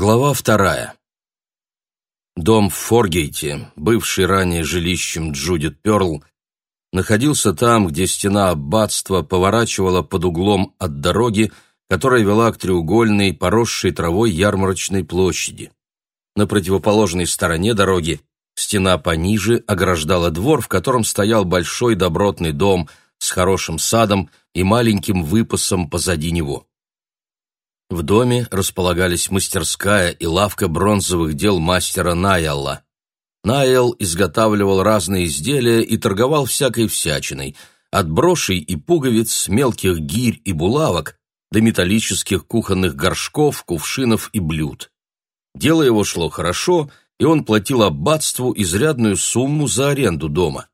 Глава вторая. Дом в Форгейте, бывший ранее жилищем Джудит Перл, находился там, где стена аббатства поворачивала под углом от дороги, которая вела к треугольной, поросшей травой ярмарочной площади. На противоположной стороне дороги стена пониже ограждала двор, в котором стоял большой добротный дом с хорошим садом и маленьким выпасом позади него. В доме располагались мастерская и лавка бронзовых дел мастера Найалла. Найал изготавливал разные изделия и торговал всякой всячиной, от брошей и пуговиц, мелких гирь и булавок до металлических кухонных горшков, кувшинов и блюд. Дело его шло хорошо, и он платил аббатству изрядную сумму за аренду дома.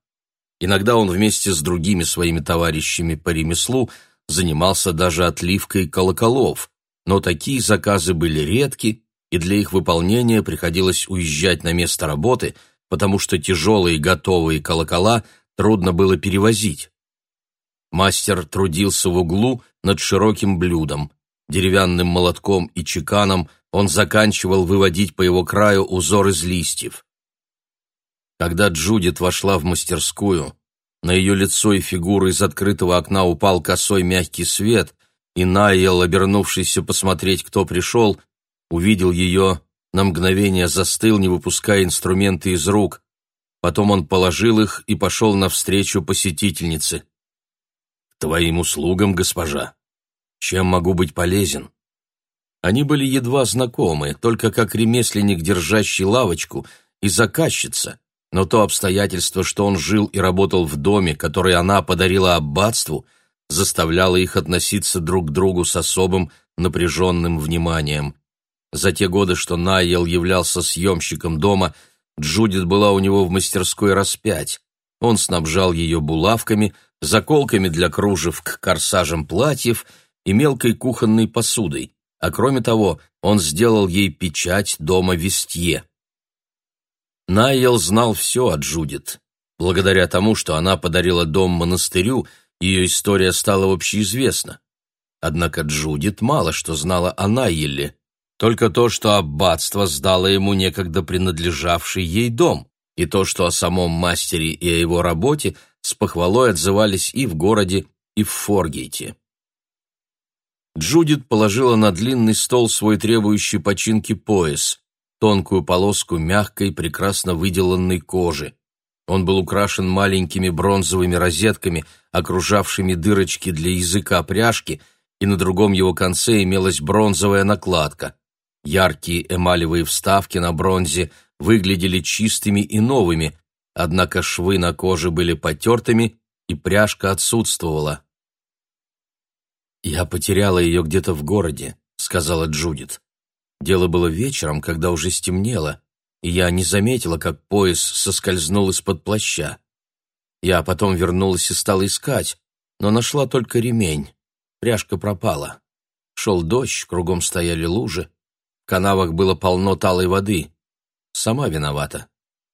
Иногда он вместе с другими своими товарищами по ремеслу занимался даже отливкой колоколов – но такие заказы были редки, и для их выполнения приходилось уезжать на место работы, потому что тяжелые готовые колокола трудно было перевозить. Мастер трудился в углу над широким блюдом. Деревянным молотком и чеканом он заканчивал выводить по его краю узор из листьев. Когда Джудит вошла в мастерскую, на ее лицо и фигуру из открытого окна упал косой мягкий свет, и Найел, обернувшийся посмотреть, кто пришел, увидел ее, на мгновение застыл, не выпуская инструменты из рук. Потом он положил их и пошел навстречу посетительнице. «К твоим услугам, госпожа. Чем могу быть полезен?» Они были едва знакомы, только как ремесленник, держащий лавочку, и заказчица, но то обстоятельство, что он жил и работал в доме, который она подарила аббатству, заставляло их относиться друг к другу с особым напряженным вниманием. За те годы, что Найел являлся съемщиком дома, Джудит была у него в мастерской раз пять. Он снабжал ее булавками, заколками для кружев к корсажам платьев и мелкой кухонной посудой, а кроме того, он сделал ей печать дома Вестье. Найел знал все о Джудит. Благодаря тому, что она подарила дом монастырю – ее история стала общеизвестна. Однако Джудит мало что знала о Найелле, только то, что аббатство сдало ему некогда принадлежавший ей дом, и то, что о самом мастере и о его работе с похвалой отзывались и в городе, и в Форгейте. Джудит положила на длинный стол свой требующий починки пояс, тонкую полоску мягкой, прекрасно выделанной кожи. Он был украшен маленькими бронзовыми розетками, окружавшими дырочки для языка пряжки, и на другом его конце имелась бронзовая накладка. Яркие эмалевые вставки на бронзе выглядели чистыми и новыми, однако швы на коже были потертыми, и пряжка отсутствовала. «Я потеряла ее где-то в городе», — сказала Джудит. Дело было вечером, когда уже стемнело, я не заметила, как пояс соскользнул из-под плаща. Я потом вернулась и стала искать, но нашла только ремень. Пряжка пропала. Шел дождь, кругом стояли лужи. В канавах было полно талой воды. Сама виновата.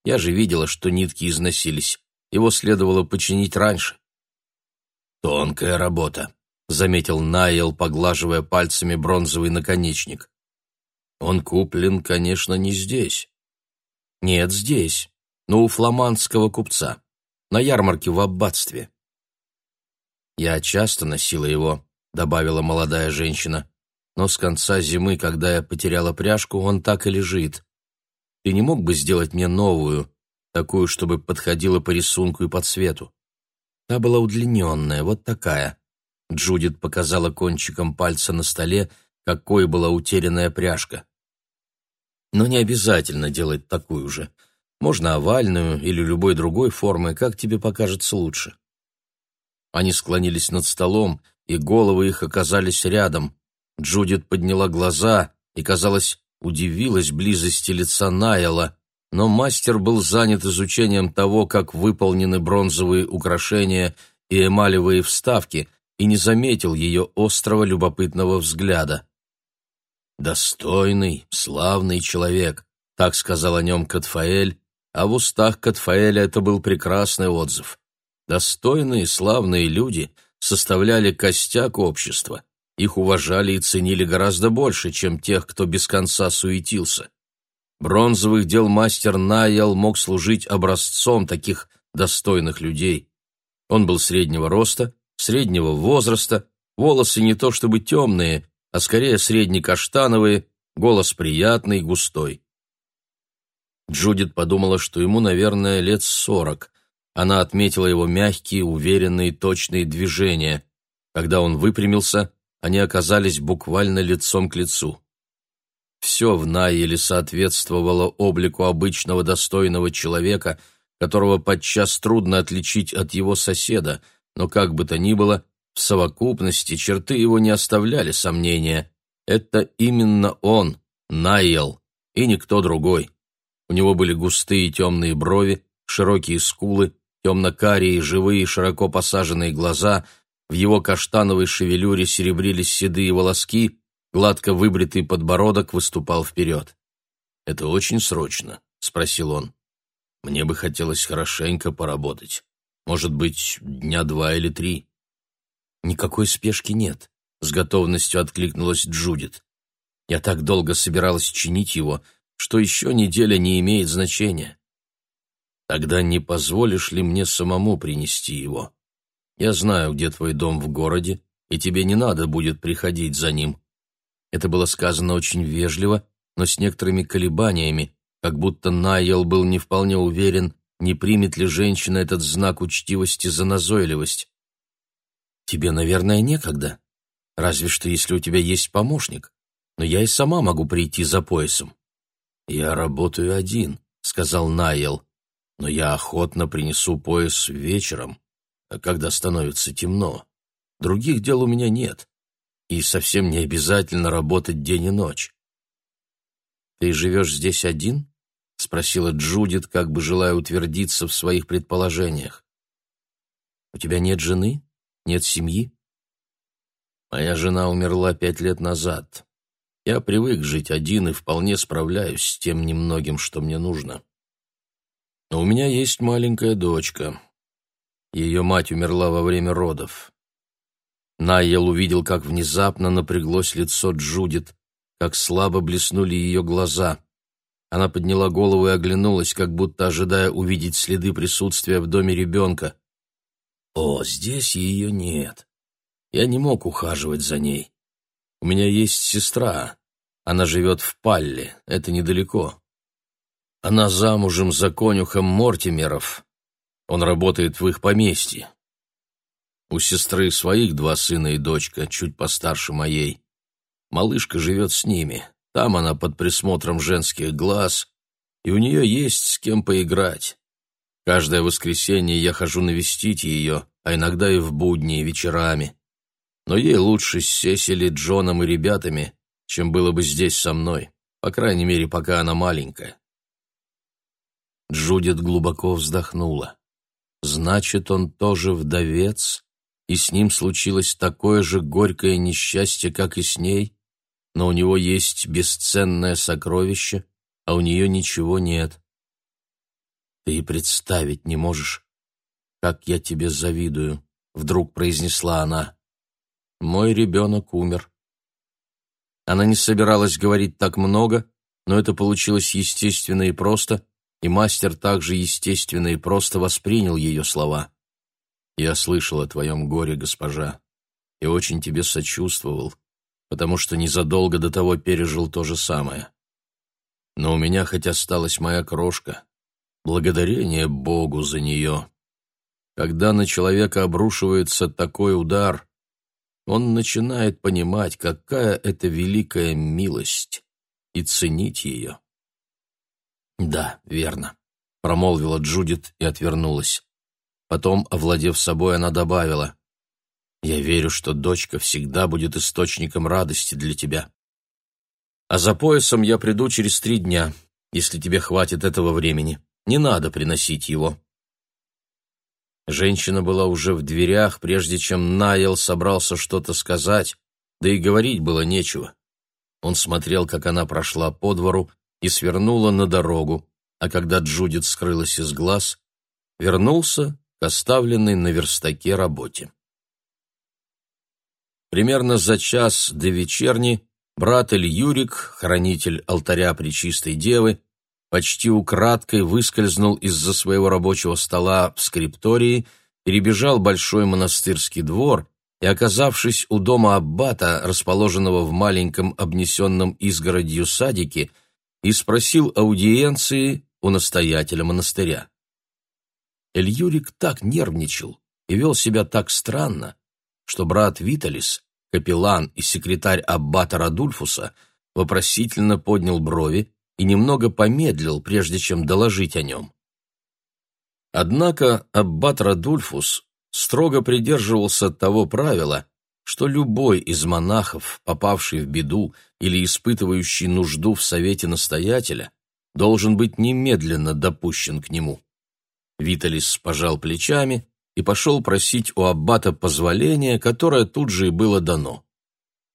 Я же видела, что нитки износились. Его следовало починить раньше. «Тонкая работа», — заметил Найл, поглаживая пальцами бронзовый наконечник. «Он куплен, конечно, не здесь. Нет, здесь, но у фламандского купца, на ярмарке в аббатстве. Я часто носила его, добавила молодая женщина, но с конца зимы, когда я потеряла пряжку, он так и лежит. Ты не мог бы сделать мне новую, такую, чтобы подходила по рисунку и по цвету? Та была удлиненная, вот такая. Джудит показала кончиком пальца на столе, какой была утерянная пряжка. Но не обязательно делать такую же. Можно овальную или любой другой формы, как тебе покажется лучше. Они склонились над столом, и головы их оказались рядом. Джудит подняла глаза и, казалось, удивилась близости лица Найла, но мастер был занят изучением того, как выполнены бронзовые украшения и эмалевые вставки, и не заметил ее острого любопытного взгляда. «Достойный, славный человек», — так сказал о нем Катфаэль, а в устах Катфаэля это был прекрасный отзыв. Достойные, славные люди составляли костяк общества, их уважали и ценили гораздо больше, чем тех, кто без конца суетился. Бронзовых дел мастер Найел мог служить образцом таких достойных людей. Он был среднего роста, среднего возраста, волосы не то чтобы темные, а скорее среднекаштановые, голос приятный, густой. Джудит подумала, что ему, наверное, лет сорок. Она отметила его мягкие, уверенные, точные движения. Когда он выпрямился, они оказались буквально лицом к лицу. Все в Найеле соответствовало облику обычного достойного человека, которого подчас трудно отличить от его соседа, но как бы то ни было, в совокупности черты его не оставляли сомнения. Это именно он, Найел, и никто другой. У него были густые темные брови, широкие скулы, темно-карие, живые, широко посаженные глаза, в его каштановой шевелюре серебрились седые волоски, гладко выбритый подбородок выступал вперед. «Это очень срочно», — спросил он. «Мне бы хотелось хорошенько поработать. Может быть, дня два или три». «Никакой спешки нет», — с готовностью откликнулась Джудит. «Я так долго собиралась чинить его, что еще неделя не имеет значения». «Тогда не позволишь ли мне самому принести его? Я знаю, где твой дом в городе, и тебе не надо будет приходить за ним». Это было сказано очень вежливо, но с некоторыми колебаниями, как будто Найел был не вполне уверен, не примет ли женщина этот знак учтивости за назойливость. Тебе, наверное, некогда. Разве что если у тебя есть помощник. Но я и сама могу прийти за поясом. Я работаю один, сказал Найл. Но я охотно принесу пояс вечером, когда становится темно. Других дел у меня нет. И совсем не обязательно работать день и ночь. Ты живешь здесь один? спросила Джудит, как бы желая утвердиться в своих предположениях. У тебя нет жены? Нет семьи? Моя жена умерла пять лет назад. Я привык жить один и вполне справляюсь с тем немногим, что мне нужно. Но у меня есть маленькая дочка. Ее мать умерла во время родов. Найел увидел, как внезапно напряглось лицо Джудит, как слабо блеснули ее глаза. Она подняла голову и оглянулась, как будто ожидая увидеть следы присутствия в доме ребенка. О, здесь ее нет. Я не мог ухаживать за ней. У меня есть сестра. Она живет в Палле, это недалеко. Она замужем за конюхом Мортимеров. Он работает в их поместье. У сестры своих два сына и дочка, чуть постарше моей. Малышка живет с ними. Там она под присмотром женских глаз, и у нее есть с кем поиграть. Каждое воскресенье я хожу навестить ее, а иногда и в будни, вечерами. Но ей лучше с Сесили, Джоном и ребятами, чем было бы здесь со мной, по крайней мере, пока она маленькая. Джудит глубоко вздохнула. Значит, он тоже вдовец, и с ним случилось такое же горькое несчастье, как и с ней, но у него есть бесценное сокровище, а у нее ничего нет. Ты и представить не можешь, как я тебе завидую, вдруг произнесла она. Мой ребенок умер. Она не собиралась говорить так много, но это получилось естественно и просто, и мастер также естественно и просто воспринял ее слова. «Я слышал о твоем горе, госпожа, и очень тебе сочувствовал, потому что незадолго до того пережил то же самое. Но у меня хоть осталась моя крошка, благодарение Богу за нее. Когда на человека обрушивается такой удар, он начинает понимать, какая это великая милость, и ценить ее. «Да, верно», — промолвила Джудит и отвернулась. Потом, овладев собой, она добавила, «Я верю, что дочка всегда будет источником радости для тебя. А за поясом я приду через три дня, если тебе хватит этого времени. Не надо приносить его». Женщина была уже в дверях, прежде чем Найл собрался что-то сказать, да и говорить было нечего. Он смотрел, как она прошла по двору и свернула на дорогу, а когда Джудит скрылась из глаз, вернулся к оставленной на верстаке работе. Примерно за час до вечерни брат Юрик, хранитель алтаря Пречистой Девы, почти украдкой выскользнул из-за своего рабочего стола в скриптории, перебежал большой монастырский двор и, оказавшись у дома аббата, расположенного в маленьком обнесенном изгородью садике, и спросил аудиенции у настоятеля монастыря. Эльюрик так нервничал и вел себя так странно, что брат Виталис, капеллан и секретарь аббата Радульфуса, вопросительно поднял брови и немного помедлил, прежде чем доложить о нем. Однако аббат Радульфус строго придерживался того правила, что любой из монахов, попавший в беду или испытывающий нужду в совете настоятеля, должен быть немедленно допущен к нему. Виталис пожал плечами и пошел просить у аббата позволения, которое тут же и было дано.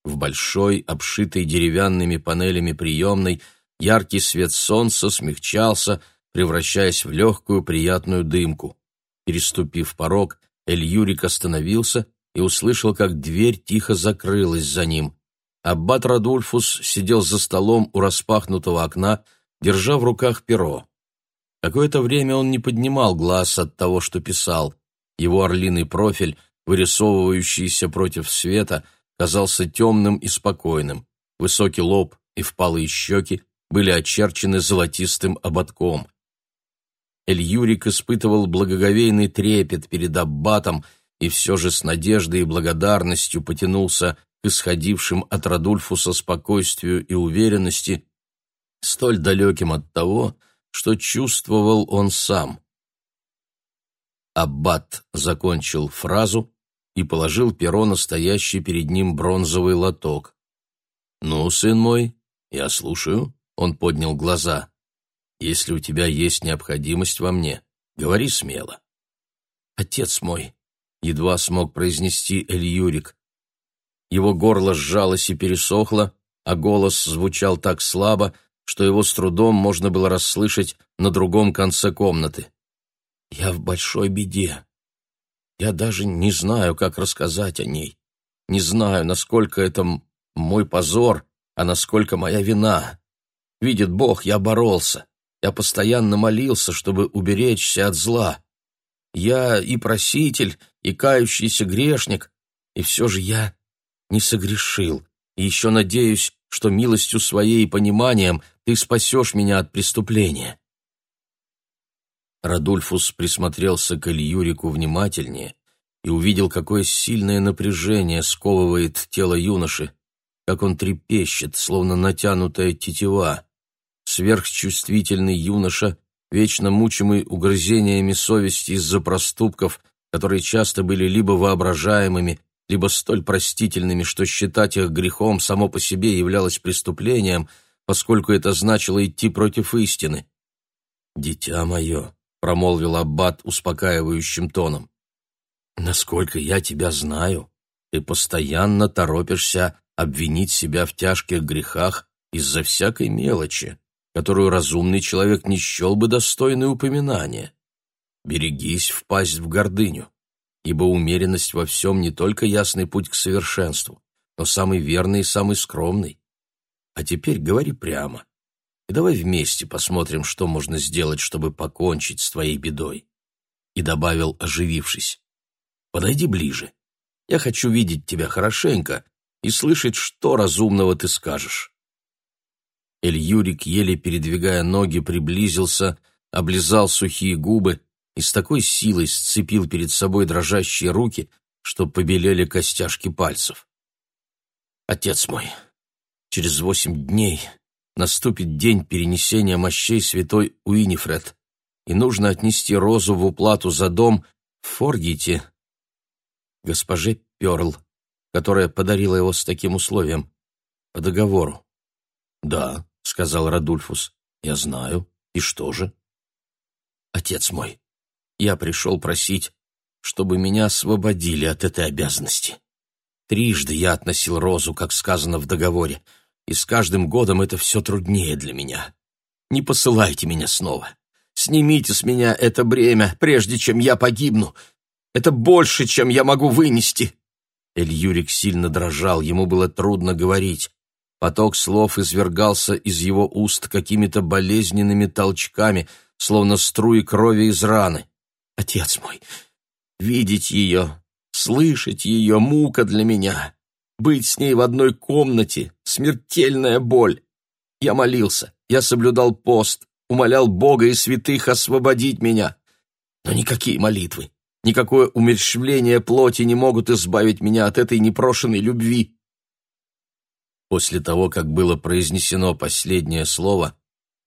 В большой, обшитой деревянными панелями приемной, яркий свет солнца смягчался, превращаясь в легкую приятную дымку. Переступив порог, Эль-Юрик остановился и услышал, как дверь тихо закрылась за ним. Аббат Радульфус сидел за столом у распахнутого окна, держа в руках перо. Какое-то время он не поднимал глаз от того, что писал. Его орлиный профиль, вырисовывающийся против света, казался темным и спокойным. Высокий лоб и впалые щеки были очерчены золотистым ободком. Эль-Юрик испытывал благоговейный трепет перед аббатом и все же с надеждой и благодарностью потянулся к исходившим от Радульфуса спокойствию и уверенности, столь далеким от того, что чувствовал он сам. Аббат закончил фразу и положил перо на стоящий перед ним бронзовый лоток. «Ну, сын мой, я слушаю», — он поднял глаза. «Если у тебя есть необходимость во мне, говори смело». «Отец мой», — едва смог произнести Эль-Юрик. Его горло сжалось и пересохло, а голос звучал так слабо, что его с трудом можно было расслышать на другом конце комнаты. «Я в большой беде. Я даже не знаю, как рассказать о ней. Не знаю, насколько это мой позор, а насколько моя вина. Видит Бог, я боролся. Я постоянно молился, чтобы уберечься от зла. Я и проситель, и кающийся грешник, и все же я не согрешил, и еще надеюсь, что милостью своей и пониманием ты спасешь меня от преступления». Радульфус присмотрелся к Ильюрику внимательнее и увидел, какое сильное напряжение сковывает тело юноши, как он трепещет, словно натянутая тетива. Сверхчувствительный юноша, вечно мучимый угрызениями совести из-за проступков, которые часто были либо воображаемыми, либо столь простительными, что считать их грехом само по себе являлось преступлением, поскольку это значило идти против истины. «Дитя мое», — промолвил Аббат успокаивающим тоном, — «насколько я тебя знаю, ты постоянно торопишься обвинить себя в тяжких грехах из-за всякой мелочи, которую разумный человек не счел бы достойной упоминания. Берегись впасть в гордыню ибо умеренность во всем не только ясный путь к совершенству, но самый верный и самый скромный. А теперь говори прямо. И давай вместе посмотрим, что можно сделать, чтобы покончить с твоей бедой. И добавил, оживившись. Подойди ближе. Я хочу видеть тебя хорошенько и слышать, что разумного ты скажешь. Эль-Юрик, еле передвигая ноги, приблизился, облизал сухие губы и с такой силой сцепил перед собой дрожащие руки, что побелели костяшки пальцев. «Отец мой, через восемь дней наступит день перенесения мощей святой Уинифред, и нужно отнести розу в уплату за дом в Форгите госпоже Перл, которая подарила его с таким условием, по договору. «Да», — сказал Радульфус, — «я знаю. И что же?» «Отец мой, я пришел просить, чтобы меня освободили от этой обязанности. Трижды я относил розу, как сказано в договоре, и с каждым годом это все труднее для меня. Не посылайте меня снова. Снимите с меня это бремя, прежде чем я погибну. Это больше, чем я могу вынести. Эль-Юрик сильно дрожал, ему было трудно говорить. Поток слов извергался из его уст какими-то болезненными толчками, словно струи крови из раны. «Отец мой, видеть ее, слышать ее — мука для меня. Быть с ней в одной комнате — смертельная боль. Я молился, я соблюдал пост, умолял Бога и святых освободить меня. Но никакие молитвы, никакое умерщвление плоти не могут избавить меня от этой непрошенной любви. После того, как было произнесено последнее слово,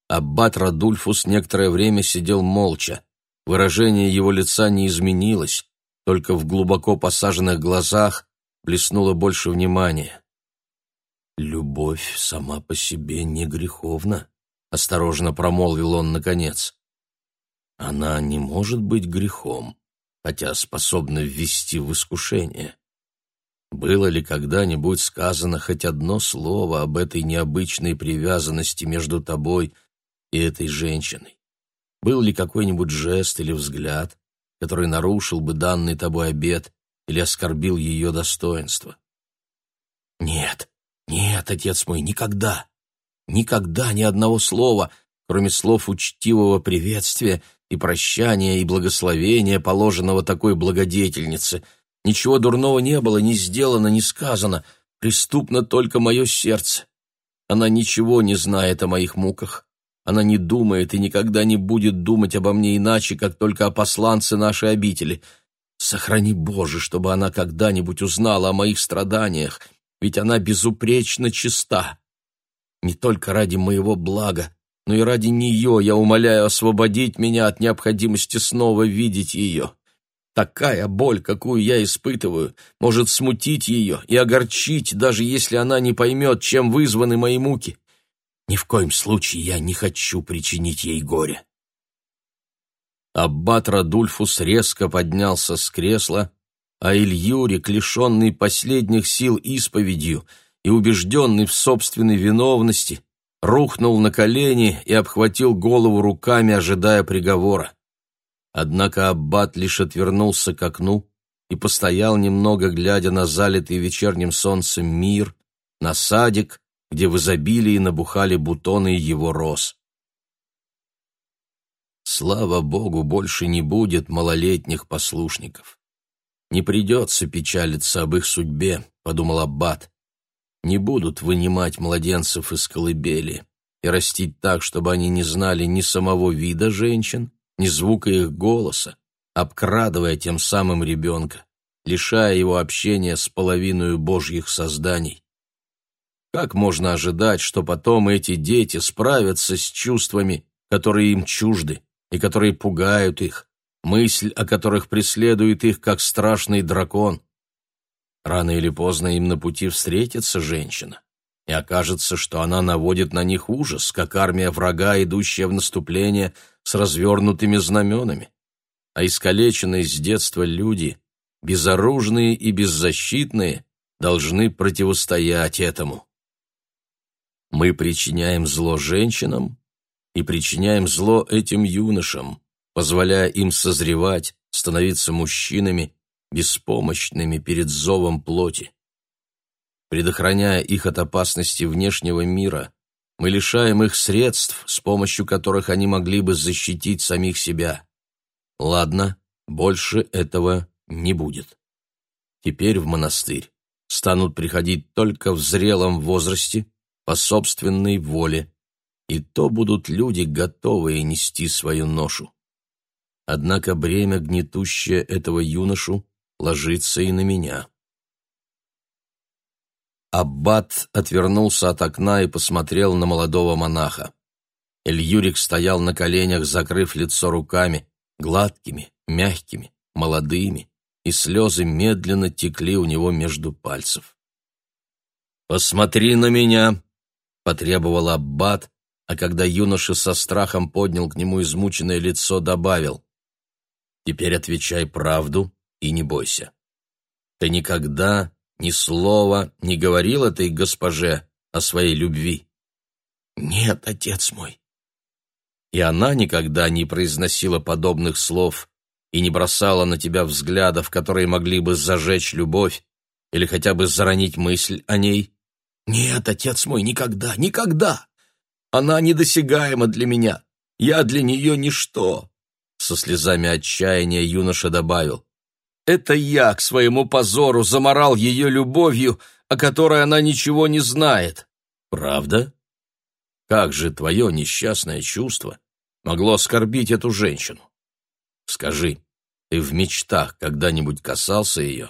аббат Радульфус некоторое время сидел молча. Выражение его лица не изменилось, только в глубоко посаженных глазах блеснуло больше внимания. «Любовь сама по себе не греховна», — осторожно промолвил он наконец. «Она не может быть грехом, хотя способна ввести в искушение. Было ли когда-нибудь сказано хоть одно слово об этой необычной привязанности между тобой и этой женщиной? Был ли какой-нибудь жест или взгляд, который нарушил бы данный тобой обет или оскорбил ее достоинство? Нет, нет, отец мой, никогда, никогда ни одного слова, кроме слов учтивого приветствия и прощания и благословения, положенного такой благодетельнице — Ничего дурного не было, ни сделано, ни сказано. Преступно только мое сердце. Она ничего не знает о моих муках. Она не думает и никогда не будет думать обо мне иначе, как только о посланце нашей обители. Сохрани, Боже, чтобы она когда-нибудь узнала о моих страданиях, ведь она безупречно чиста. Не только ради моего блага, но и ради нее я умоляю освободить меня от необходимости снова видеть ее. Такая боль, какую я испытываю, может смутить ее и огорчить, даже если она не поймет, чем вызваны мои муки. Ни в коем случае я не хочу причинить ей горе. Аббат Радульфус резко поднялся с кресла, а Ильюрик, лишенный последних сил исповедью и убежденный в собственной виновности, рухнул на колени и обхватил голову руками, ожидая приговора. Однако аббат лишь отвернулся к окну и постоял немного, глядя на залитый вечерним солнцем мир, на садик, где в изобилии набухали бутоны его роз. Слава Богу, больше не будет малолетних послушников. Не придется печалиться об их судьбе, подумал аббат. Не будут вынимать младенцев из колыбели и растить так, чтобы они не знали ни самого вида женщин, ни звука их голоса, обкрадывая тем самым ребенка, лишая его общения с половиной божьих созданий. Как можно ожидать, что потом эти дети справятся с чувствами, которые им чужды и которые пугают их, мысль о которых преследует их, как страшный дракон? Рано или поздно им на пути встретится женщина, и окажется, что она наводит на них ужас, как армия врага, идущая в наступление с развернутыми знаменами. А искалеченные с детства люди, безоружные и беззащитные, должны противостоять этому. Мы причиняем зло женщинам и причиняем зло этим юношам, позволяя им созревать, становиться мужчинами, беспомощными перед зовом плоти. Предохраняя их от опасности внешнего мира, мы лишаем их средств, с помощью которых они могли бы защитить самих себя. Ладно, больше этого не будет. Теперь в монастырь станут приходить только в зрелом возрасте, по собственной воле, и то будут люди, готовые нести свою ношу. Однако бремя, гнетущее этого юношу, ложится и на меня. Аббат отвернулся от окна и посмотрел на молодого монаха. Эльюрик стоял на коленях, закрыв лицо руками, гладкими, мягкими, молодыми, и слезы медленно текли у него между пальцев. «Посмотри на меня!» — потребовал Аббат, а когда юноша со страхом поднял к нему измученное лицо, добавил. «Теперь отвечай правду и не бойся. Ты никогда ни слова не говорил этой госпоже о своей любви? Нет, отец мой. И она никогда не произносила подобных слов и не бросала на тебя взглядов, которые могли бы зажечь любовь, Или хотя бы заронить мысль о ней? Нет, отец мой, никогда, никогда. Она недосягаема для меня. Я для нее ничто. Со слезами отчаяния юноша добавил. Это я к своему позору заморал ее любовью, о которой она ничего не знает. Правда? Как же твое несчастное чувство могло оскорбить эту женщину? Скажи, ты в мечтах когда-нибудь касался ее?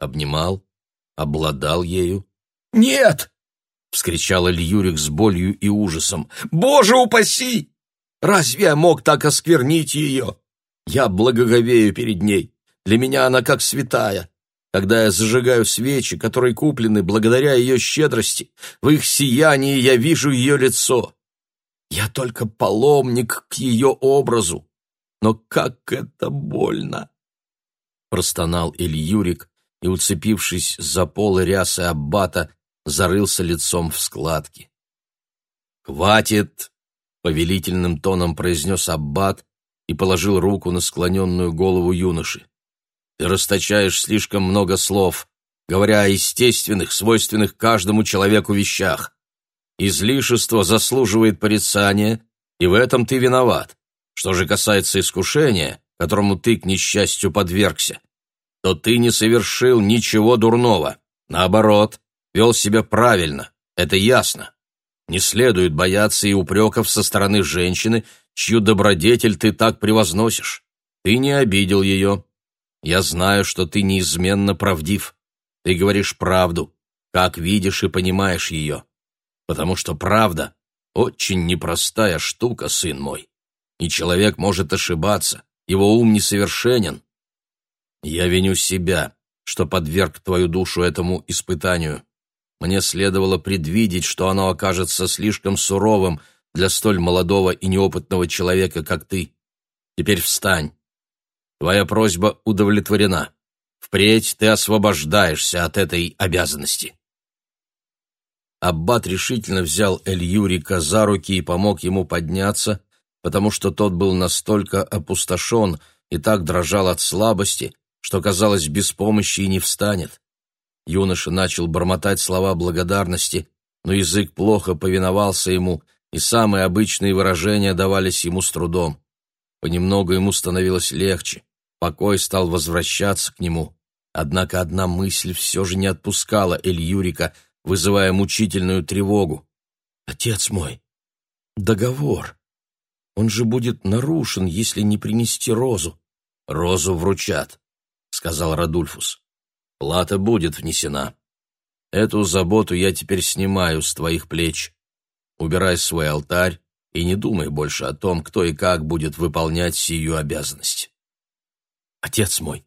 Обнимал? Обладал ею? «Нет!» — вскричал Ильюрик с болью и ужасом. «Боже упаси! Разве я мог так осквернить ее? Я благоговею перед ней. Для меня она как святая. Когда я зажигаю свечи, которые куплены благодаря ее щедрости, в их сиянии я вижу ее лицо. Я только паломник к ее образу. Но как это больно!» Простонал Ильюрик и, уцепившись за полы рясы аббата, зарылся лицом в складки. «Хватит!» — повелительным тоном произнес аббат и положил руку на склоненную голову юноши. Ты расточаешь слишком много слов, говоря о естественных, свойственных каждому человеку вещах. Излишество заслуживает порицания, и в этом ты виноват. Что же касается искушения, которому ты, к несчастью, подвергся, то ты не совершил ничего дурного. Наоборот, вел себя правильно, это ясно. Не следует бояться и упреков со стороны женщины, чью добродетель ты так превозносишь. Ты не обидел ее, я знаю, что ты неизменно правдив. Ты говоришь правду, как видишь и понимаешь ее. Потому что правда — очень непростая штука, сын мой. И человек может ошибаться, его ум несовершенен. Я виню себя, что подверг твою душу этому испытанию. Мне следовало предвидеть, что оно окажется слишком суровым для столь молодого и неопытного человека, как ты. Теперь встань, Твоя просьба удовлетворена. Впредь ты освобождаешься от этой обязанности. Аббат решительно взял Эль-Юрика за руки и помог ему подняться, потому что тот был настолько опустошен и так дрожал от слабости, что, казалось, без помощи и не встанет. Юноша начал бормотать слова благодарности, но язык плохо повиновался ему, и самые обычные выражения давались ему с трудом. Понемногу ему становилось легче, покой стал возвращаться к нему. Однако одна мысль все же не отпускала Эль-Юрика, вызывая мучительную тревогу. «Отец мой, договор. Он же будет нарушен, если не принести розу». «Розу вручат», — сказал Радульфус. «Плата будет внесена. Эту заботу я теперь снимаю с твоих плеч. Убирай свой алтарь и не думай больше о том, кто и как будет выполнять сию обязанность. «Отец мой,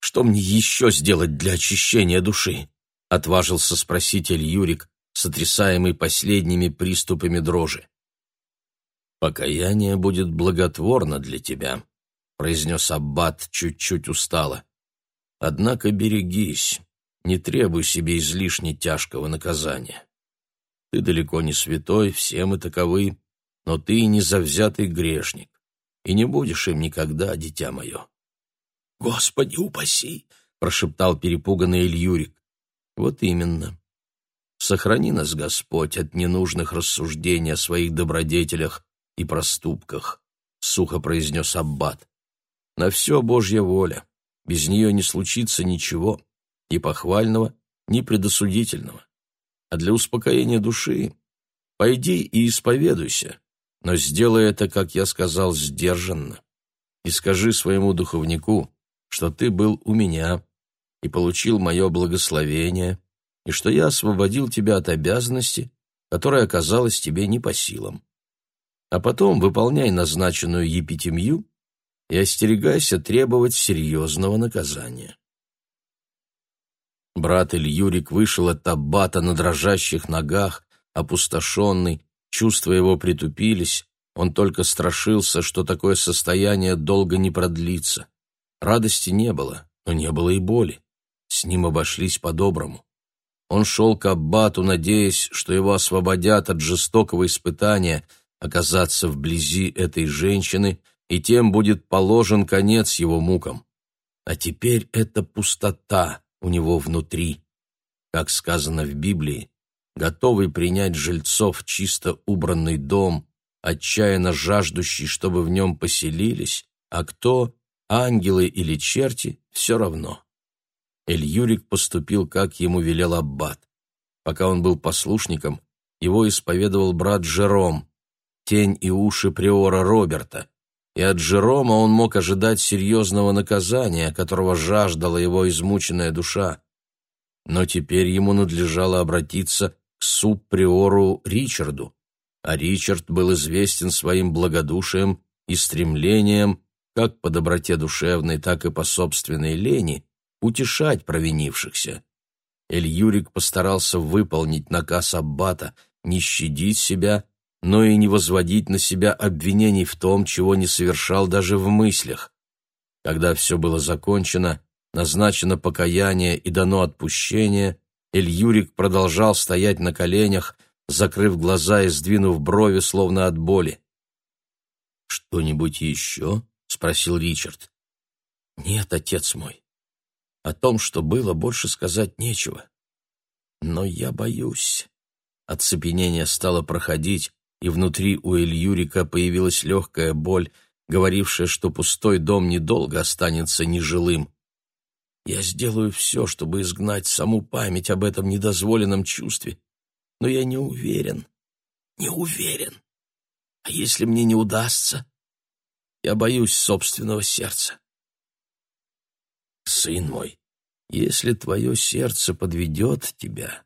что мне еще сделать для очищения души?» — отважился спросить Юрик, сотрясаемый последними приступами дрожи. «Покаяние будет благотворно для тебя», — произнес Аббат чуть-чуть устало. «Однако берегись, не требуй себе излишне тяжкого наказания. Ты далеко не святой, все мы таковы, но ты не завзятый грешник, и не будешь им никогда, дитя мое. «Господи упаси!» — прошептал перепуганный Ильюрик. «Вот именно. Сохрани нас, Господь, от ненужных рассуждений о своих добродетелях и проступках», — сухо произнес Аббат. «На все Божья воля. Без нее не случится ничего, ни похвального, ни предосудительного. А для успокоения души пойди и исповедуйся, но сделай это, как я сказал, сдержанно. И скажи своему духовнику, что ты был у меня и получил мое благословение, и что я освободил тебя от обязанности, которая оказалась тебе не по силам. А потом выполняй назначенную епитемью и остерегайся требовать серьезного наказания. Брат Ильюрик вышел от Таббата на дрожащих ногах, опустошенный, Чувства его притупились, он только страшился, что такое состояние долго не продлится. Радости не было, но не было и боли. С ним обошлись по-доброму. Он шел к Аббату, надеясь, что его освободят от жестокого испытания оказаться вблизи этой женщины, и тем будет положен конец его мукам. А теперь это пустота у него внутри, как сказано в Библии, готовый принять жильцов чисто убранный дом, отчаянно жаждущий, чтобы в нем поселились, а кто, ангелы или черти, все равно. Эль-Юрик поступил, как ему велел Аббат. Пока он был послушником, его исповедовал брат Жером, тень и уши приора Роберта, и от Жерома он мог ожидать серьезного наказания, которого жаждала его измученная душа. Но теперь ему надлежало обратиться к субприору Ричарду, а Ричард был известен своим благодушием и стремлением, как по доброте душевной, так и по собственной лени, утешать провинившихся. Эль-Юрик постарался выполнить наказ Аббата, не щадить себя, но и не возводить на себя обвинений в том, чего не совершал даже в мыслях. Когда все было закончено, назначено покаяние и дано отпущение, Эль-Юрик продолжал стоять на коленях, закрыв глаза и сдвинув брови, словно от боли. «Что-нибудь еще?» — спросил Ричард. «Нет, отец мой. О том, что было, больше сказать нечего. Но я боюсь». Оцепенение стало проходить, и внутри у Эльюрика появилась легкая боль, говорившая, что пустой дом недолго останется нежилым. Я сделаю все, чтобы изгнать саму память об этом недозволенном чувстве, но я не уверен, не уверен. А если мне не удастся, я боюсь собственного сердца. Сын мой, если твое сердце подведет тебя,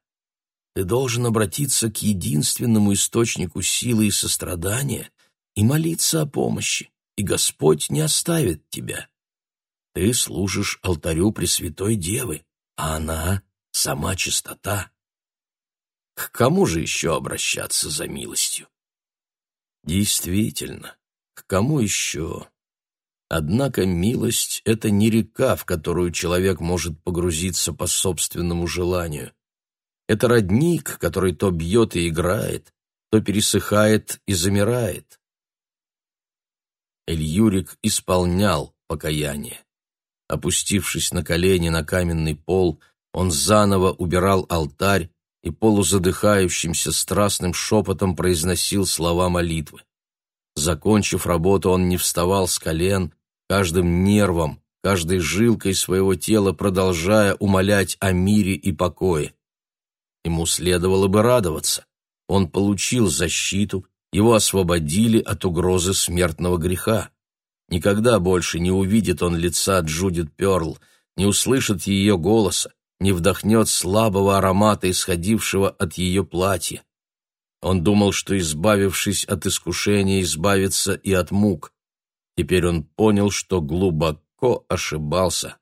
ты должен обратиться к единственному источнику силы и сострадания и молиться о помощи, и Господь не оставит тебя. Ты служишь алтарю Пресвятой Девы, а она — сама чистота. К кому же еще обращаться за милостью? Действительно, кому еще? Однако милость — это не река, в которую человек может погрузиться по собственному желанию. Это родник, который то бьет и играет, то пересыхает и замирает. Эльюрик исполнял покаяние. Опустившись на колени на каменный пол, он заново убирал алтарь и полузадыхающимся страстным шепотом произносил слова молитвы. Закончив работу, он не вставал с колен, каждым нервом, каждой жилкой своего тела продолжая умолять о мире и покое. Ему следовало бы радоваться. Он получил защиту, его освободили от угрозы смертного греха. Никогда больше не увидит он лица Джудит Перл, не услышит ее голоса, не вдохнет слабого аромата, исходившего от ее платья. Он думал, что, избавившись от искушения, избавится и от мук. Теперь он понял, что глубоко ошибался.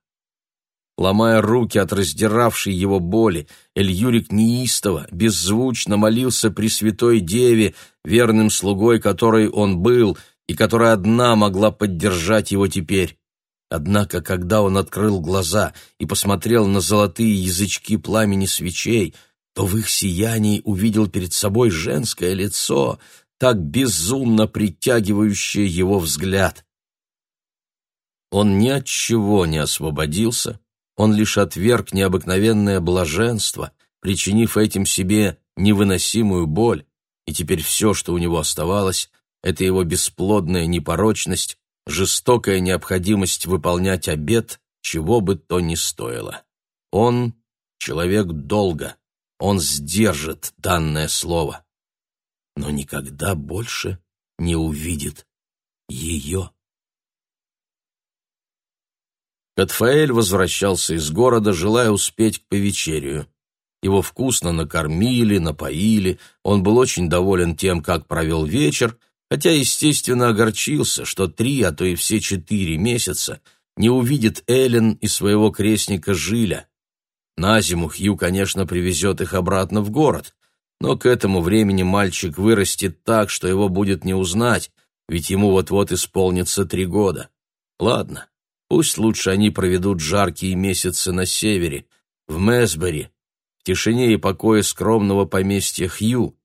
Ломая руки от раздиравшей его боли, Эльюрик неистово, беззвучно молился Пресвятой Деве, верным слугой которой он был и которая одна могла поддержать его теперь. Однако, когда он открыл глаза и посмотрел на золотые язычки пламени свечей, то в их сиянии увидел перед собой женское лицо, так безумно притягивающее его взгляд. Он ни от чего не освободился, он лишь отверг необыкновенное блаженство, причинив этим себе невыносимую боль, и теперь все, что у него оставалось, это его бесплодная непорочность, жестокая необходимость выполнять обет, чего бы то ни стоило. Он — человек долга, он сдержит данное слово, но никогда больше не увидит ее. Катфаэль возвращался из города, желая успеть к повечерию. Его вкусно накормили, напоили, он был очень доволен тем, как провел вечер, хотя, естественно, огорчился, что три, а то и все четыре месяца не увидит Эллен и своего крестника Жиля. На зиму Хью, конечно, привезет их обратно в город, но к этому времени мальчик вырастет так, что его будет не узнать, ведь ему вот-вот исполнится три года. Ладно, Пусть лучше они проведут жаркие месяцы на севере, в Месбери, в тишине и покое скромного поместья Хью,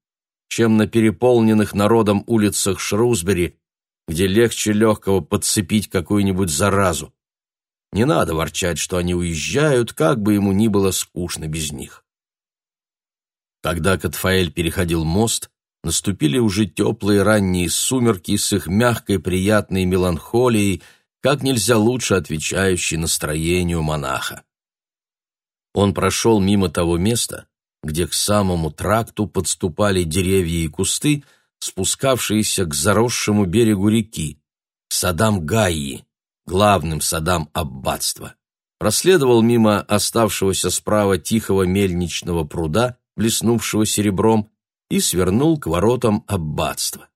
чем на переполненных народом улицах Шрусбери, где легче легкого подцепить какую-нибудь заразу. Не надо ворчать, что они уезжают, как бы ему ни было скучно без них. Когда Катфаэль переходил мост, наступили уже теплые ранние сумерки с их мягкой приятной меланхолией, как нельзя лучше отвечающей настроению монаха. Он прошел мимо того места, где к самому тракту подступали деревья и кусты, спускавшиеся к заросшему берегу реки, к садам Гаи, главным садам аббатства. Проследовал мимо оставшегося справа тихого мельничного пруда, блеснувшего серебром, и свернул к воротам аббатства.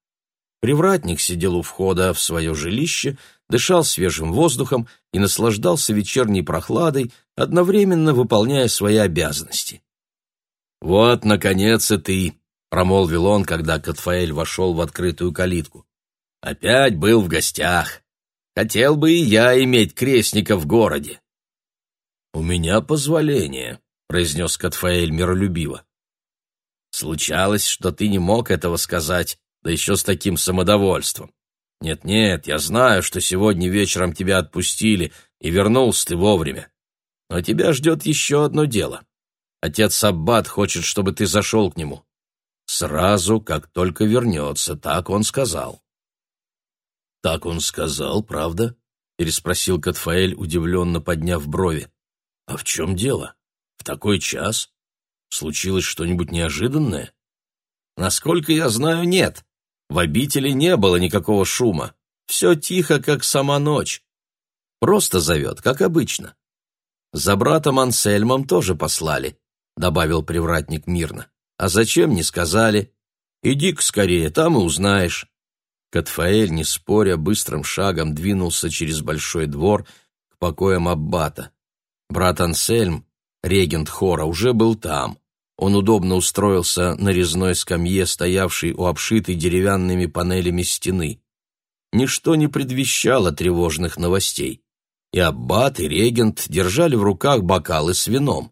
Привратник сидел у входа в свое жилище, дышал свежим воздухом и наслаждался вечерней прохладой, одновременно выполняя свои обязанности. «Вот, наконец, и ты!» — промолвил он, когда Катфаэль вошел в открытую калитку. «Опять был в гостях. Хотел бы и я иметь крестника в городе». «У меня позволение», — произнес Катфаэль миролюбиво. Случалось, что ты не мог этого сказать, да еще с таким самодовольством. Нет-нет, я знаю, что сегодня вечером тебя отпустили, и вернулся ты вовремя. Но тебя ждет еще одно дело. Отец Аббат хочет, чтобы ты зашел к нему. Сразу, как только вернется, так он сказал. «Так он сказал, правда?» — переспросил Катфаэль, удивленно подняв брови. «А в чем дело? В такой час? Случилось что-нибудь неожиданное? Насколько я знаю, нет. В обители не было никакого шума. Все тихо, как сама ночь. Просто зовет, как обычно. За братом Ансельмом тоже послали, добавил привратник мирно. А зачем, не сказали. Иди-ка скорее, там и узнаешь. Катфаэль, не споря, быстрым шагом двинулся через большой двор к покоям аббата. Брат Ансельм Регент хора уже был там. Он удобно устроился на резной скамье, стоявшей у обшитой деревянными панелями стены. Ничто не предвещало тревожных новостей. И аббат, и регент держали в руках бокалы с вином.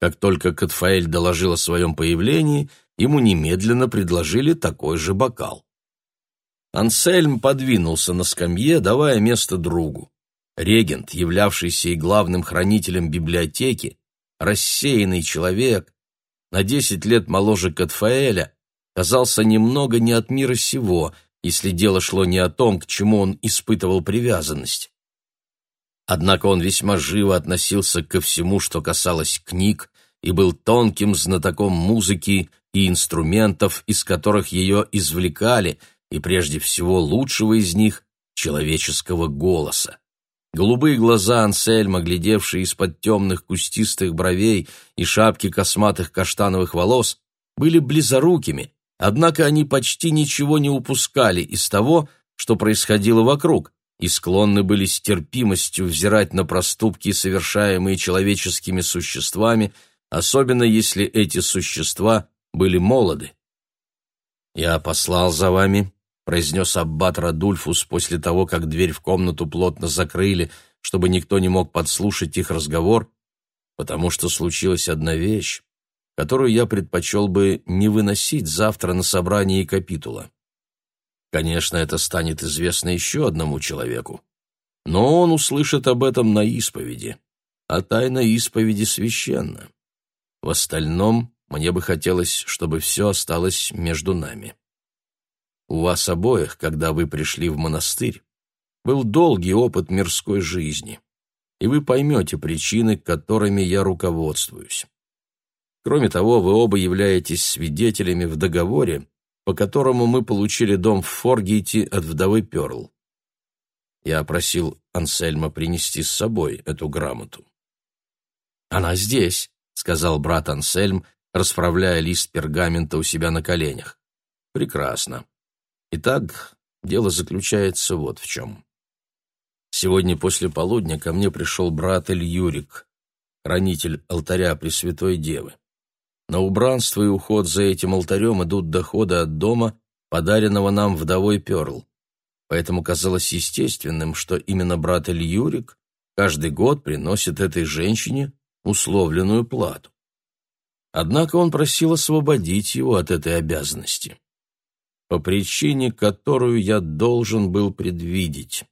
Как только Катфаэль доложил о своем появлении, ему немедленно предложили такой же бокал. Ансельм подвинулся на скамье, давая место другу. Регент, являвшийся и главным хранителем библиотеки, рассеянный человек, на десять лет моложе Катфаэля, казался немного не от мира сего, если дело шло не о том, к чему он испытывал привязанность. Однако он весьма живо относился ко всему, что касалось книг, и был тонким знатоком музыки и инструментов, из которых ее извлекали, и прежде всего лучшего из них — человеческого голоса. Голубые глаза Ансельма, глядевшие из-под темных кустистых бровей и шапки косматых каштановых волос, были близорукими, однако они почти ничего не упускали из того, что происходило вокруг, и склонны были с терпимостью взирать на проступки, совершаемые человеческими существами, особенно если эти существа были молоды. «Я послал за вами произнес аббат Радульфус после того, как дверь в комнату плотно закрыли, чтобы никто не мог подслушать их разговор, потому что случилась одна вещь, которую я предпочел бы не выносить завтра на собрании капитула. Конечно, это станет известно еще одному человеку, но он услышит об этом на исповеди, а тайна исповеди священна. В остальном мне бы хотелось, чтобы все осталось между нами. У вас обоих, когда вы пришли в монастырь, был долгий опыт мирской жизни, и вы поймете причины, которыми я руководствуюсь. Кроме того, вы оба являетесь свидетелями в договоре, по которому мы получили дом в Форгейте от вдовы Перл. Я просил Ансельма принести с собой эту грамоту. «Она здесь», — сказал брат Ансельм, расправляя лист пергамента у себя на коленях. «Прекрасно. Итак, дело заключается вот в чем. Сегодня после полудня ко мне пришел брат Эль Юрик, хранитель алтаря Пресвятой Девы. На убранство и уход за этим алтарем идут доходы от дома, подаренного нам вдовой Перл. Поэтому казалось естественным, что именно брат Эль Юрик каждый год приносит этой женщине условленную плату. Однако он просил освободить его от этой обязанности по причине, которую я должен был предвидеть.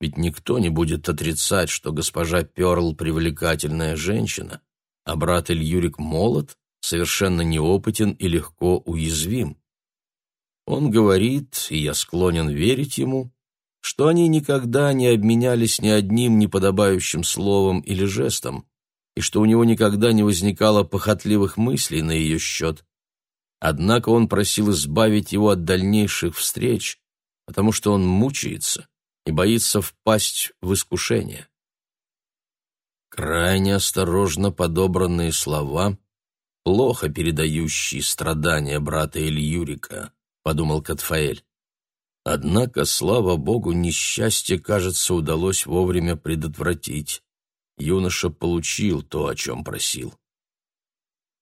Ведь никто не будет отрицать, что госпожа Перл привлекательная женщина, а брат Ильюрик молод совершенно неопытен и легко уязвим. Он говорит, и я склонен верить ему, что они никогда не обменялись ни одним неподобающим словом или жестом, и что у него никогда не возникало похотливых мыслей на ее счет. Однако он просил избавить его от дальнейших встреч, потому что он мучается и боится впасть в искушение. Крайне осторожно подобранные слова, плохо передающие страдания брата Ильюрика, подумал Катфаэль. Однако, слава богу, несчастье, кажется, удалось вовремя предотвратить. Юноша получил то, о чем просил.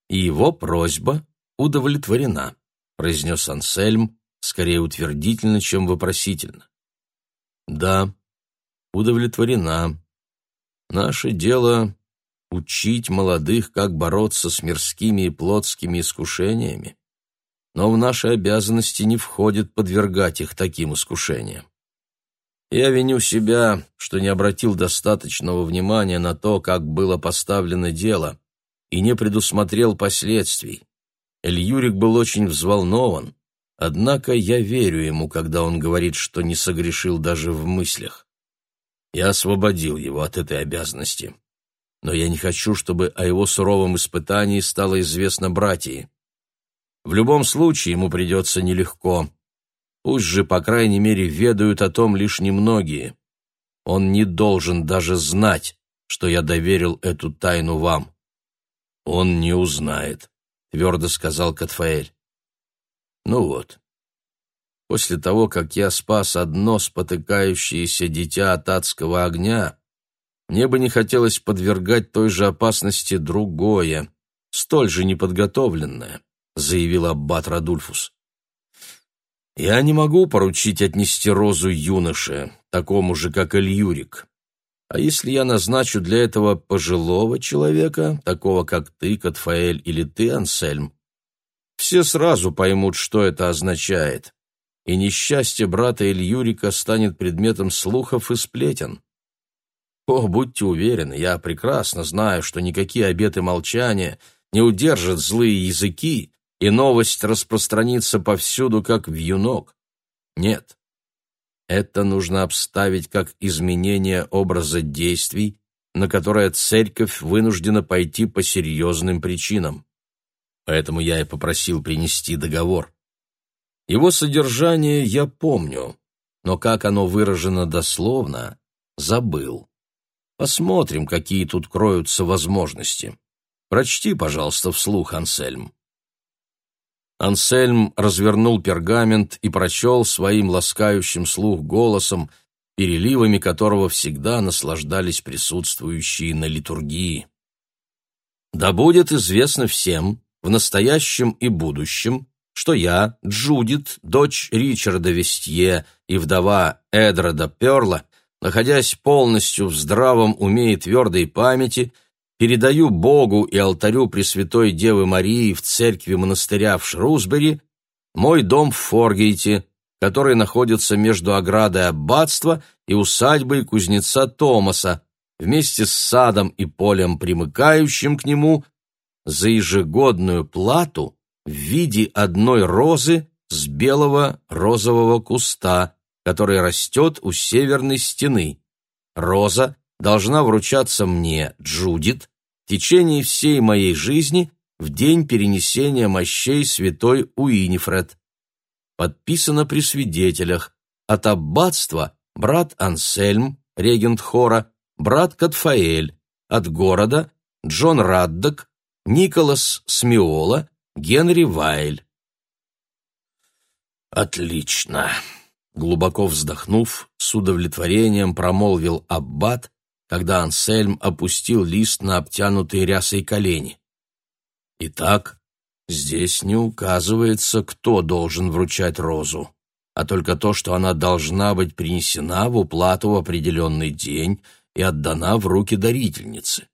И его просьба удовлетворена, произнес Ансельм, скорее утвердительно, чем вопросительно. Да, удовлетворена, Наше дело — учить молодых, как бороться с мирскими и плотскими искушениями. Но в наши обязанности не входит подвергать их таким искушениям. Я виню себя, что не обратил достаточного внимания на то, как было поставлено дело, и не предусмотрел последствий. Эльюрик был очень взволнован, однако я верю ему, когда он говорит, что не согрешил даже в мыслях. Я освободил его от этой обязанности. Но я не хочу, чтобы о его суровом испытании стало известно братьям. В любом случае ему придется нелегко. Пусть же, по крайней мере, ведают о том лишь немногие. Он не должен даже знать, что я доверил эту тайну вам. Он не узнает, — твердо сказал Катфаэль. Ну вот, После того, как я спас одно спотыкающееся дитя от адского огня, мне бы не хотелось подвергать той же опасности другое, столь же неподготовленное, заявил аббат Радульфус. Я не могу поручить отнести розу юноше, такому же, как Ильюрик. А если я назначу для этого пожилого человека, такого как ты, Катфаэль, или ты, Ансельм, все сразу поймут, что это означает и несчастье брата Ильюрика станет предметом слухов и сплетен. О, будьте уверены, я прекрасно знаю, что никакие обеты молчания не удержат злые языки, и новость распространится повсюду, как вьюнок. Нет. Это нужно обставить как изменение образа действий, на которое церковь вынуждена пойти по серьезным причинам. Поэтому я и попросил принести договор. Его содержание я помню, но как оно выражено дословно, забыл. Посмотрим, какие тут кроются возможности. Прочти, пожалуйста, вслух, Ансельм. Ансельм развернул пергамент и прочел своим ласкающим слух голосом, переливами которого всегда наслаждались присутствующие на литургии. «Да будет известно всем, в настоящем и будущем, что я, Джудит, дочь Ричарда Вестье и вдова Эдрода Перла, находясь полностью в здравом уме и твердой памяти, передаю Богу и алтарю Пресвятой Девы Марии в церкви монастыря в Шрусбери мой дом в Форгейте, который находится между оградой аббатства и усадьбой кузнеца Томаса, вместе с садом и полем, примыкающим к нему, за ежегодную плату в виде одной розы с белого розового куста, который растет у северной стены. Роза должна вручаться мне, Джудит, в течение всей моей жизни в день перенесения мощей святой Уинифред. Подписано при свидетелях от аббатства брат Ансельм, регент хора, брат Катфаэль, от города Джон Раддок, Николас Смиола, Генри Вайль. Отлично. Глубоко вздохнув, с удовлетворением промолвил аббат, когда Ансельм опустил лист на обтянутые рясой колени. Итак, здесь не указывается, кто должен вручать розу, а только то, что она должна быть принесена в уплату в определенный день и отдана в руки дарительницы.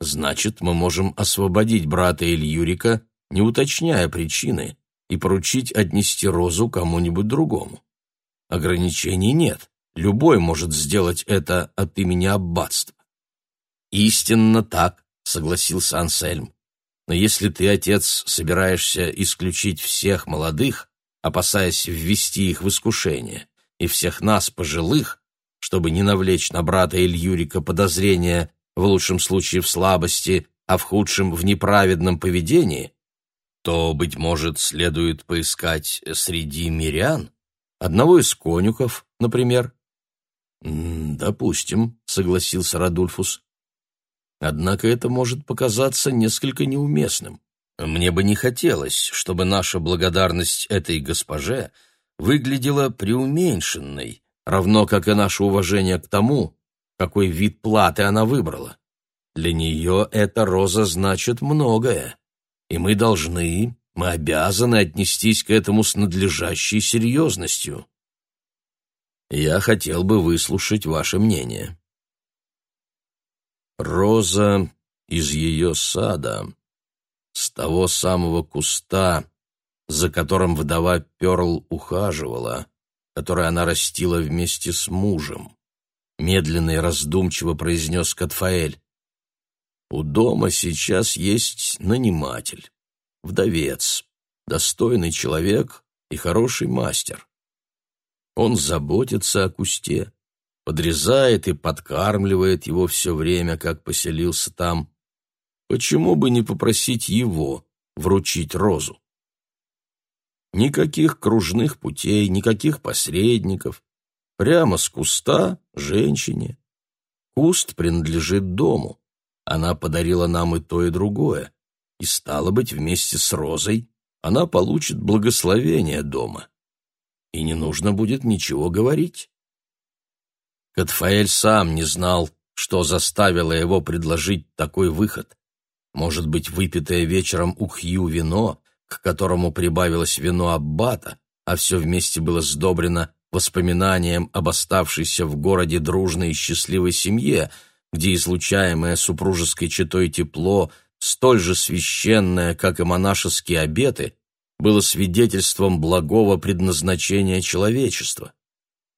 Значит, мы можем освободить брата Ильюрика не уточняя причины, и поручить отнести розу кому-нибудь другому. Ограничений нет, любой может сделать это от имени аббатства. «Истинно так», — согласился Ансельм. Но если ты, отец, собираешься исключить всех молодых, опасаясь ввести их в искушение, и всех нас, пожилых, чтобы не навлечь на брата Ильюрика подозрения, в лучшем случае в слабости, а в худшем в неправедном поведении, то, быть может, следует поискать среди мирян, одного из конюхов, например. «Допустим», — согласился Радульфус. «Однако это может показаться несколько неуместным. Мне бы не хотелось, чтобы наша благодарность этой госпоже выглядела преуменьшенной, равно как и наше уважение к тому, какой вид платы она выбрала. Для нее эта роза значит многое, и мы должны, мы обязаны отнестись к этому с надлежащей серьезностью. Я хотел бы выслушать ваше мнение. Роза из ее сада, с того самого куста, за которым вдова Перл ухаживала, который она растила вместе с мужем. Медленно и раздумчиво произнес Катфаэль. У дома сейчас есть наниматель, вдовец, достойный человек и хороший мастер. Он заботится о кусте, подрезает и подкармливает его все время, как поселился там. Почему бы не попросить его вручить розу? Никаких кружных путей, никаких посредников. Прямо с куста женщине. Куст принадлежит дому. Она подарила нам и то, и другое. И, стало быть, вместе с розой она получит благословение дома. И не нужно будет ничего говорить. Катфаэль сам не знал, что заставило его предложить такой выход. Может быть, выпитое вечером у Хью вино к которому прибавилось вино аббата, а все вместе было сдобрено воспоминанием об оставшейся в городе дружной и счастливой семье, где излучаемое супружеской четой тепло, столь же священное, как и монашеские обеты, было свидетельством благого предназначения человечества.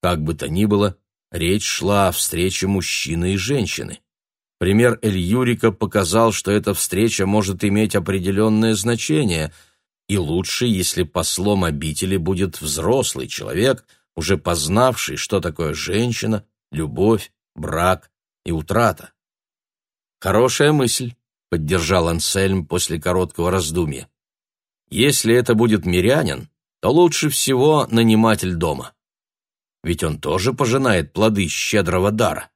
Как бы то ни было, речь шла о встрече мужчины и женщины. Пример Эль-Юрика показал, что эта встреча может иметь определенное значение – и лучше, если послом обители будет взрослый человек, уже познавший, что такое женщина, любовь, брак и утрата. «Хорошая мысль», — поддержал Ансельм после короткого раздумья. «Если это будет мирянин, то лучше всего наниматель дома. Ведь он тоже пожинает плоды щедрого дара.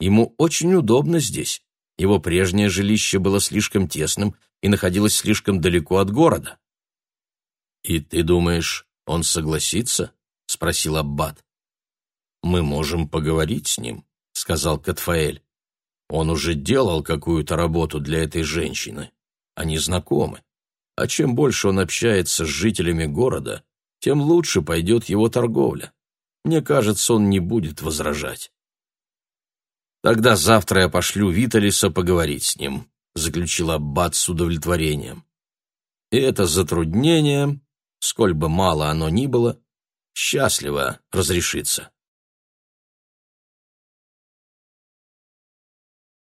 Ему очень удобно здесь. Его прежнее жилище было слишком тесным и находилось слишком далеко от города. «И ты думаешь, он согласится?» — спросил Аббат. «Мы можем поговорить с ним», — сказал Катфаэль. «Он уже делал какую-то работу для этой женщины. Они знакомы. А чем больше он общается с жителями города, тем лучше пойдет его торговля. Мне кажется, он не будет возражать». «Тогда завтра я пошлю Виталиса поговорить с ним», — заключил Аббат с удовлетворением. И это затруднение сколь бы мало оно ни было, счастливо разрешится.